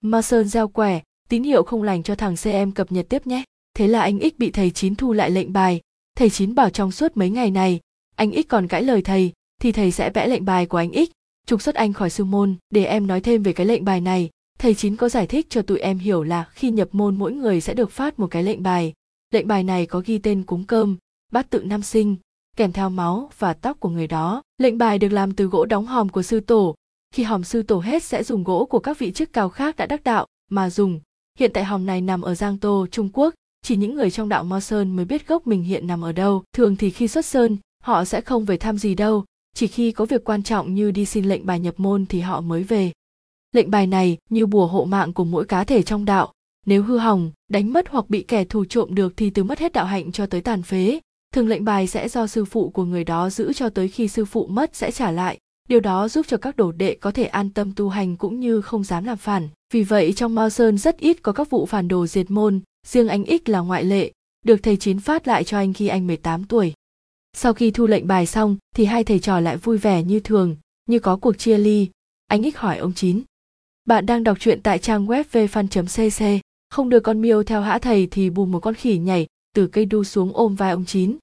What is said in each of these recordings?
ma sơn giao quẻ, tín hiệu không lành cho thằng cm cập nhật tiếp nhé. Thế là anh ích bị thầy chín thu lại lệnh bài. Thầy chín bảo trong suốt mấy ngày này, anh ích còn cãi lời thầy, thì thầy sẽ vẽ lệnh bài của anh ích trục xuất anh khỏi sư môn. Để em nói thêm về cái lệnh bài này, thầy chín có giải thích cho tụi em hiểu là khi nhập môn mỗi người sẽ được phát một cái lệnh bài. Lệnh bài này có ghi tên cúng cơm, bát tự năm sinh, kèm theo máu và tóc của người đó. Lệnh bài được làm từ gỗ đóng hòm của sư tổ khi hòm sư tổ hết sẽ dùng gỗ của các vị chức cao khác đã đắc đạo mà dùng. Hiện tại hòm này nằm ở giang tô, trung quốc. Chỉ những người trong đạo mo sơn mới biết gốc mình hiện nằm ở đâu. Thường thì khi xuất sơn, họ sẽ không về thăm gì đâu. Chỉ khi có việc quan trọng như đi xin lệnh bài nhập môn thì họ mới về. Lệnh bài này như bùa hộ mạng của mỗi cá thể trong đạo. Nếu hư hỏng, đánh mất hoặc bị kẻ thù trộm được thì từ mất hết đạo hạnh cho tới tàn phế. Thường lệnh bài sẽ do sư phụ của người đó giữ cho tới khi sư phụ mất sẽ trả lại điều đó giúp cho các đồ đệ có thể an tâm tu hành cũng như không dám làm phản. Vì vậy, trong mao sơn rất ít có các vụ phản đồ diệt môn, riêng anh ích là ngoại lệ, được thầy chín phát lại cho anh khi anh 18 tuổi. Sau khi thu lệnh bài xong, thì hai thầy trò lại vui vẻ như thường, như có cuộc chia ly. Anh ích hỏi ông chín, bạn đang đọc truyện tại trang web vfan.cc không đưa con miêu theo hã thầy thì bùm một con khỉ nhảy từ cây đu xuống ôm vai ông chín.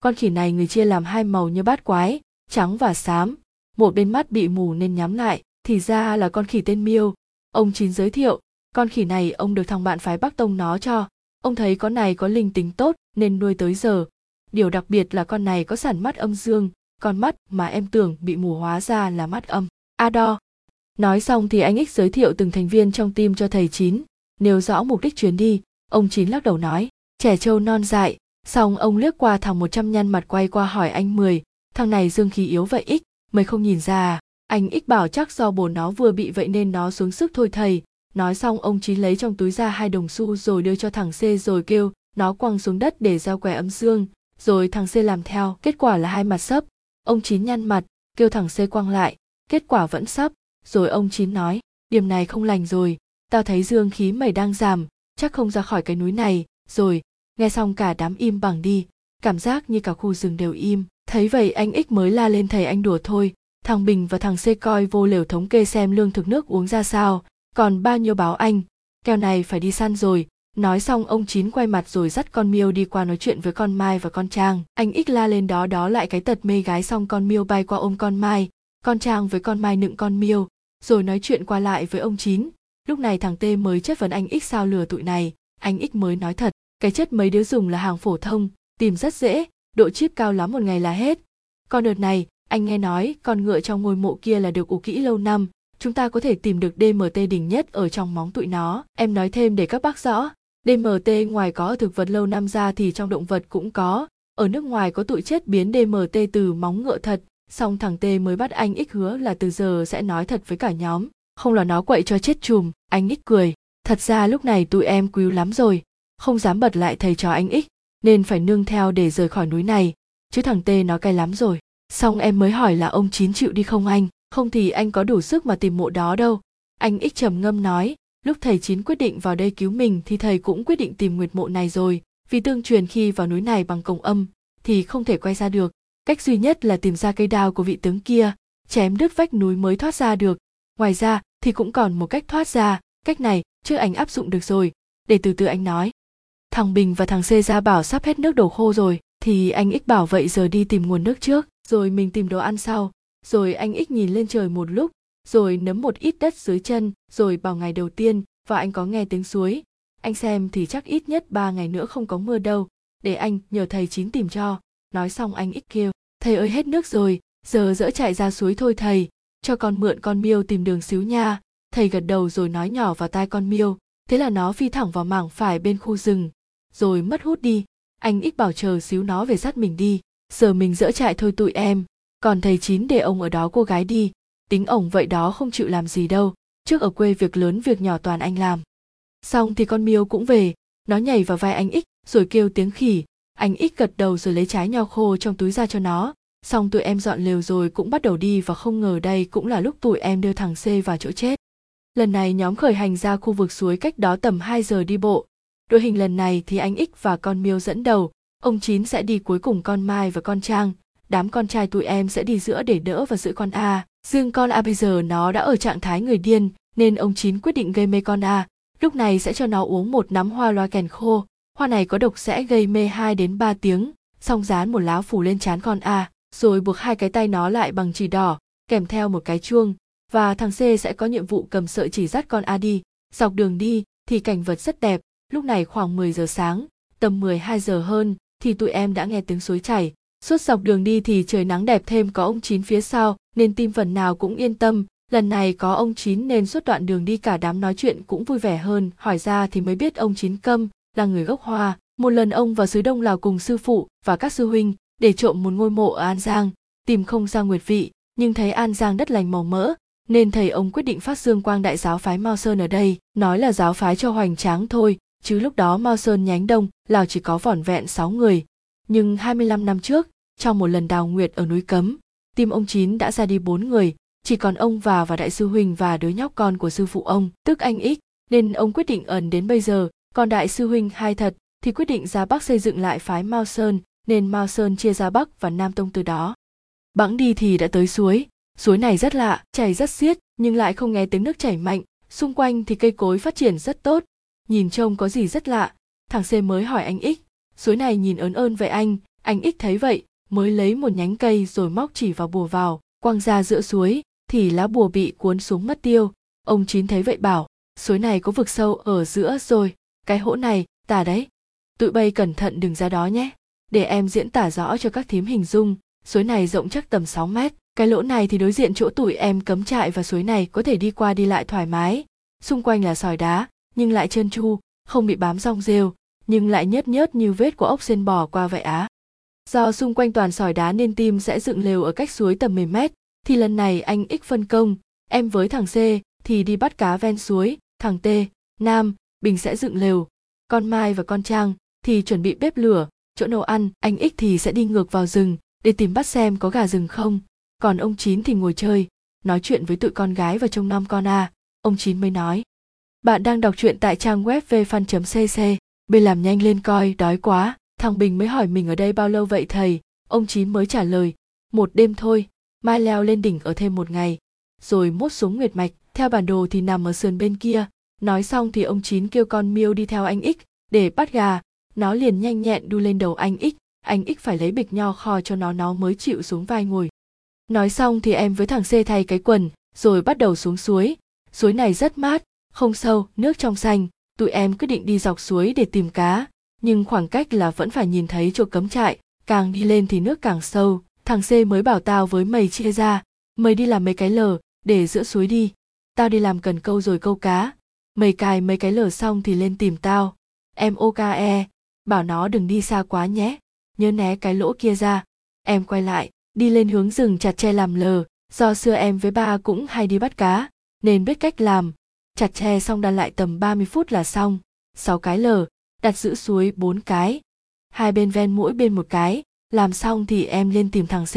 Con khỉ này người chia làm hai màu như bát quái, trắng và xám một bên mắt bị mù nên nhắm lại, thì ra là con khỉ tên miêu. Ông chín giới thiệu, con khỉ này ông được thằng bạn phái bắc tông nó cho. Ông thấy con này có linh tính tốt nên nuôi tới giờ. Điều đặc biệt là con này có sản mắt âm dương, con mắt mà em tưởng bị mù hóa ra là mắt âm a đo. Nói xong thì anh ích giới thiệu từng thành viên trong team cho thầy chín, nêu rõ mục đích chuyến đi. Ông chín lắc đầu nói, trẻ trâu non dại. Xong ông liếc qua thằng một trăm nhăn mặt quay qua hỏi anh mười, thằng này dương khí yếu vậy ích mày không nhìn ra à anh ích bảo chắc do bồ nó vừa bị vậy nên nó xuống sức thôi thầy. Nói xong ông chín lấy trong túi ra hai đồng xu rồi đưa cho thằng c rồi kêu, nó quăng xuống đất để giao quẻ âm dương. Rồi thằng c làm theo, kết quả là hai mặt sấp. Ông chín nhăn mặt, kêu thằng c quăng lại, kết quả vẫn sấp. Rồi ông chín nói, điểm này không lành rồi. Tao thấy dương khí mày đang giảm, chắc không ra khỏi cái núi này. Rồi, nghe xong cả đám im bằng đi. Cảm giác như cả khu rừng đều im thấy vậy anh ích mới la lên thầy anh đùa thôi, thằng bình và thằng c coi vô lều thống kê xem lương thực nước uống ra sao, còn bao nhiêu báo anh. Kèo này phải đi săn rồi. Nói xong ông chín quay mặt rồi dắt con miêu đi qua nói chuyện với con mai và con trang. Anh ích la lên đó đó lại cái tật mê gái xong con miêu bay qua ôm con mai, con trang với con mai nựng con miêu, rồi nói chuyện qua lại với ông chín. Lúc này thằng t mới chất vấn anh ích sao lừa tụi này. Anh ích mới nói thật, cái chất mấy đứa dùng là hàng phổ thông, tìm rất dễ độ chip cao lắm một ngày là hết còn đợt này anh nghe nói con ngựa trong ngôi mộ kia là được ủ kỹ lâu năm chúng ta có thể tìm được DMT đỉnh nhất ở trong móng tụi nó. Em nói thêm để các bác rõ, DMT ngoài có ở thực vật lâu năm ra thì trong động vật cũng có. Ở nước ngoài có tụi chết biến DMT từ móng ngựa thật, xong thằng T mới bắt anh ích hứa là từ giờ sẽ nói thật với cả nhóm. Không là nó quậy cho chết chùm, anh ích cười. Thật ra lúc này tụi em quý lắm rồi, không dám bật lại thầy trò anh ích, nên phải nương theo để rời khỏi núi này. Chứ thằng Tê nó cay lắm rồi. Xong em mới hỏi là ông Chín chịu đi không anh? không thì anh có đủ sức mà tìm mộ đó đâu anh ích trầm ngâm nói, lúc thầy chín quyết định vào đây cứu mình thì thầy cũng quyết định tìm nguyệt mộ này rồi, vì tương truyền khi vào núi này bằng cổng âm thì không thể quay ra được cách duy nhất là tìm ra cây đao của vị tướng kia, chém đứt vách núi mới thoát ra được ngoài ra thì cũng còn một cách thoát ra cách này chưa anh áp dụng được rồi để từ từ anh nói thằng bình và thằng c ra bảo sắp hết nước đổ khô rồi, thì anh ích bảo vậy giờ đi tìm nguồn nước trước, rồi mình tìm đồ ăn sau. Rồi anh ích nhìn lên trời một lúc, rồi nấm một ít đất dưới chân, rồi vào ngày đầu tiên, và anh có nghe tiếng suối. Anh xem thì chắc ít nhất ba ngày nữa không có mưa đâu. Để anh, nhờ thầy chín tìm cho. Nói xong anh ích kêu, thầy ơi, hết nước rồi, giờ dỡ chạy ra suối thôi thầy, cho con mượn con miêu tìm đường xíu nha. Thầy gật đầu rồi nói nhỏ vào tai con miêu. Thế là nó phi thẳng vào mảng phải bên khu rừng rồi mất hút đi. Anh ích bảo chờ xíu nó về dắt mình đi. Giờ mình dỡ chạy thôi tụi em. Còn thầy chín để ông ở đó cô gái đi. Tính ổng vậy đó không chịu làm gì đâu. Trước ở quê việc lớn việc nhỏ toàn anh làm. Xong thì con miêu cũng về. Nó nhảy vào vai anh ích rồi kêu tiếng khỉ. Anh ích gật đầu rồi lấy trái nho khô trong túi ra cho nó. Xong tụi em dọn lều rồi cũng bắt đầu đi và không ngờ đây cũng là lúc tụi em đưa thằng C vào chỗ chết. Lần này nhóm khởi hành ra khu vực suối cách đó tầm 2 giờ đi bộ. Đội hình lần này thì anh Ích và con Miêu dẫn đầu, ông Chín sẽ đi cuối cùng con Mai và con Trang, đám con trai tụi em sẽ đi giữa để đỡ và giữ con a. Riêng con a bây giờ nó đã ở trạng thái người điên nên ông chín quyết định gây mê con a. Lúc này sẽ cho nó uống một nắm hoa loa kèn khô. Hoa này có độc sẽ gây mê 2 đến 3 tiếng. Xong dán một lá phủ lên trán con a rồi buộc hai cái tay nó lại bằng chỉ đỏ kèm theo một cái chuông. Và thằng C sẽ có nhiệm vụ cầm sợi chỉ dắt con A đi. Dọc đường đi thì cảnh vật rất đẹp, lúc này khoảng 10 giờ sáng, tầm 12 giờ hơn thì tụi em đã nghe tiếng suối chảy. Suốt dọc đường đi thì trời nắng đẹp thêm có ông Chín phía sau nên tim phần nào cũng yên tâm. Lần này có ông Chín nên suốt đoạn đường đi cả đám nói chuyện cũng vui vẻ hơn. Hỏi ra thì mới biết ông Chín Câm là người gốc Hoa. Một lần ông vào xứ Đông Lào cùng sư phụ và các sư huynh để trộm một ngôi mộ ở An Giang, tìm không ra nguyệt vị, nhưng thấy An Giang đất lành màu mỡ, nên thầy ông quyết định phát dương quang đại giáo phái Mao Sơn ở đây, nói là giáo phái cho hoành tráng thôi, chứ lúc đó Mao Sơn nhánh đông, Lào chỉ có vỏn vẹn 6 người. Nhưng 25 năm trước, trong một lần đào nguyệt ở núi Cấm, tim ông Chín đã ra đi bốn người, chỉ còn ông và và đại sư huynh và đứa nhóc con của sư phụ ông, tức anh Ích, nên ông quyết định ẩn đến bây giờ, còn đại sư huynh hai thật thì quyết định ra Bắc xây dựng lại phái Mao Sơn, nên Mao Sơn chia ra Bắc và Nam Tông từ đó. Bẵng đi thì đã tới suối, suối này rất lạ chảy rất xiết nhưng lại không nghe tiếng nước chảy mạnh. Xung quanh thì cây cối phát triển rất tốt nhìn trông có gì rất lạ. Thằng c mới hỏi anh ích suối này nhìn ớn ơn vậy anh. Anh ích thấy vậy, mới lấy một nhánh cây rồi móc chỉ vào bùa vào, quăng ra giữa suối, thì lá bùa bị cuốn xuống mất tiêu. Ông chín thấy vậy bảo, suối này có vực sâu ở giữa rồi. Cái hỗ này, tả đấy. Tụi bay cẩn thận đừng ra đó nhé. Để em diễn tả rõ cho các thím hình dung. Suối này rộng chắc tầm 6 mét. Cái lỗ này thì đối diện chỗ tụi em cấm trại và suối này có thể đi qua đi lại thoải mái. Xung quanh là sỏi đá nhưng lại trơn tru, không bị bám rong rêu, nhưng lại nhớt nhớt như vết của ốc sen bò qua vậy á. Do xung quanh toàn sỏi đá nên tim sẽ dựng lều ở cách suối tầm 10 mét, thì lần này anh ích phân công, em với thằng c, thì đi bắt cá ven suối, thằng t, nam, bình sẽ dựng lều. Con mai và con trang thì chuẩn bị bếp lửa, chỗ nấu ăn, anh ích thì sẽ đi ngược vào rừng để tìm bắt xem có gà rừng không. Còn ông chín thì ngồi chơi, nói chuyện với tụi con gái và trông nom con à ông chín mới nói bạn đang đọc truyện tại trang web vfan cc bên làm nhanh lên coi, đói quá. Thằng bình mới hỏi mình ở đây bao lâu vậy thầy? Ông chín mới trả lời, một đêm thôi, mai leo lên đỉnh ở thêm một ngày. Rồi mốt xuống nguyệt mạch, theo bản đồ thì nằm ở sườn bên kia. Nói xong thì ông chín kêu con miêu đi theo anh ích để bắt gà. Nó liền nhanh nhẹn đu lên đầu anh ích anh ích phải lấy bịch nho kho cho nó nó mới chịu xuống vai ngồi. Nói xong thì em với thằng c thay cái quần, rồi bắt đầu xuống suối. Suối này rất mát không sâu, nước trong xanh. Tụi em quyết định đi dọc suối để tìm cá. Nhưng khoảng cách là vẫn phải nhìn thấy chỗ cấm trại. Càng đi lên thì nước càng sâu. Thằng c mới bảo tao với mày chia ra. Mày đi làm mấy cái lờ, để giữa suối đi. Tao đi làm cần câu rồi câu cá. Mày cài mấy cái lờ xong thì lên tìm tao. Em oke bảo nó đừng đi xa quá nhé. Nhớ né cái lỗ kia ra. Em quay lại, đi lên hướng rừng chặt tre làm lờ. Do xưa em với ba cũng hay đi bắt cá, nên biết cách làm chặt tre xong đan lại tầm 30 phút là xong. Sáu cái lờ đặt giữ suối bốn cái. Hai bên ven mỗi bên một cái. Làm xong thì em lên tìm thằng c.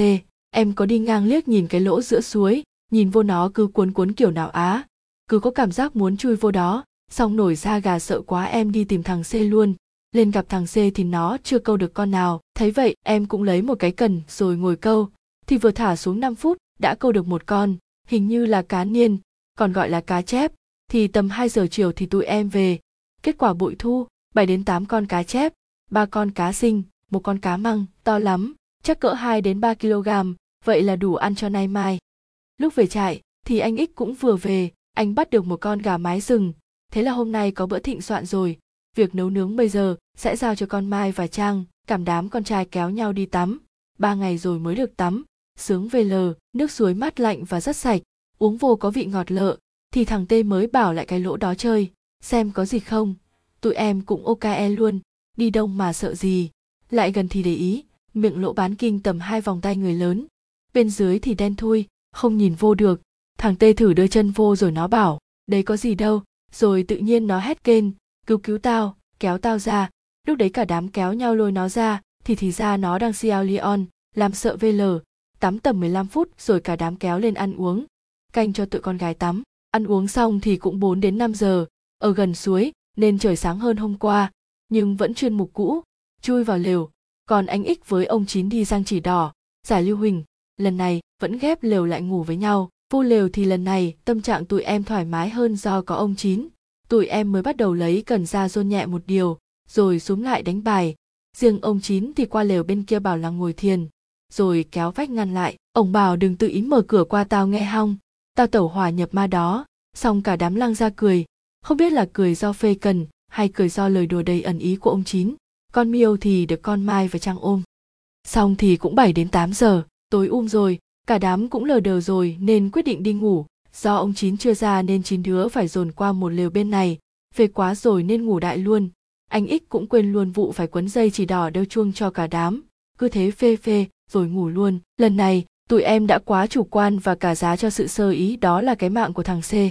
Em có đi ngang liếc nhìn cái lỗ giữa suối nhìn vô nó cứ cuốn cuốn kiểu nào á. Cứ có cảm giác muốn chui vô đó. Xong nổi ra gà sợ quá em đi tìm thằng c luôn. Lên gặp thằng C thì nó chưa câu được con nào, thấy vậy em cũng lấy một cái cần rồi ngồi câu, thì vừa thả xuống 5 phút đã câu được một con, hình như là cá niên, còn gọi là cá chép, thì tầm 2 giờ chiều thì tụi em về. Kết quả bội thu, 7 đến 8 con cá chép, ba con cá sinh, một con cá măng, to lắm, chắc cỡ 2 đến 3 kg, vậy là đủ ăn cho nay mai. Lúc về trại, thì anh Ích cũng vừa về, anh bắt được một con gà mái rừng, thế là hôm nay có bữa thịnh soạn rồi, việc nấu nướng bây giờ sẽ giao cho con mai và trang cảm đám con trai kéo nhau đi tắm. Ba ngày rồi mới được tắm. Sướng về lờ nước suối mát lạnh và rất sạch. Uống vô có vị ngọt lợ thì thằng tê mới bảo lại cái lỗ đó chơi xem có gì không. Tụi em cũng ok e luôn đi đông mà sợ gì. Lại gần thì để ý miệng lỗ bán kinh tầm hai vòng tay người lớn. Bên dưới thì đen thui không nhìn vô được. Thằng tê thử đưa chân vô rồi nó bảo đấy có gì đâu rồi tự nhiên nó hét kên cứu cứu tao kéo tao ra. Lúc đấy cả đám kéo nhau lôi nó ra thì thì ra nó đang Sierra Leone, làm sợ vl tắm tầm 15 phút rồi cả đám kéo lên ăn uống. Canh cho tụi con gái tắm ăn uống xong thì cũng 4 đến 5 giờ, ở gần suối, nên trời sáng hơn hôm qua, nhưng vẫn chuyên mục cũ, chui vào lều. Còn anh ích với ông chín đi sang chỉ đỏ giải lưu huỳnh. Lần này, vẫn ghép lều lại ngủ với nhau. Vu lều thì lần này, tâm trạng tụi em thoải mái hơn do có ông chín. Tụi em mới bắt đầu lấy cần ra rôn nhẹ một điều, rồi xuống lại đánh bài. Riêng ông chín thì qua lều bên kia bảo là ngồi thiền, rồi kéo vách ngăn lại. Ông bảo đừng tự ý mở cửa qua tao nghe hong tao tẩu hỏa nhập ma đó. Xong cả đám lăng ra cười. Không biết là cười do phê cần, hay cười do lời đùa đầy ẩn ý của ông chín. Con miêu thì được con mai và trang ôm. Xong thì cũng 7 đến 8 giờ, tối um rồi, cả đám cũng lờ đờ rồi nên quyết định đi ngủ. Do ông chín chưa ra nên chín đứa phải dồn qua một lều bên này. Về quá rồi nên ngủ đại luôn. Anh ích cũng quên luôn vụ phải quấn dây chỉ đỏ đeo chuông cho cả đám. Cứ thế phê phê, rồi ngủ luôn. Lần này tụi em đã quá chủ quan và cả giá cho sự sơ ý, đó là cái mạng của thằng c.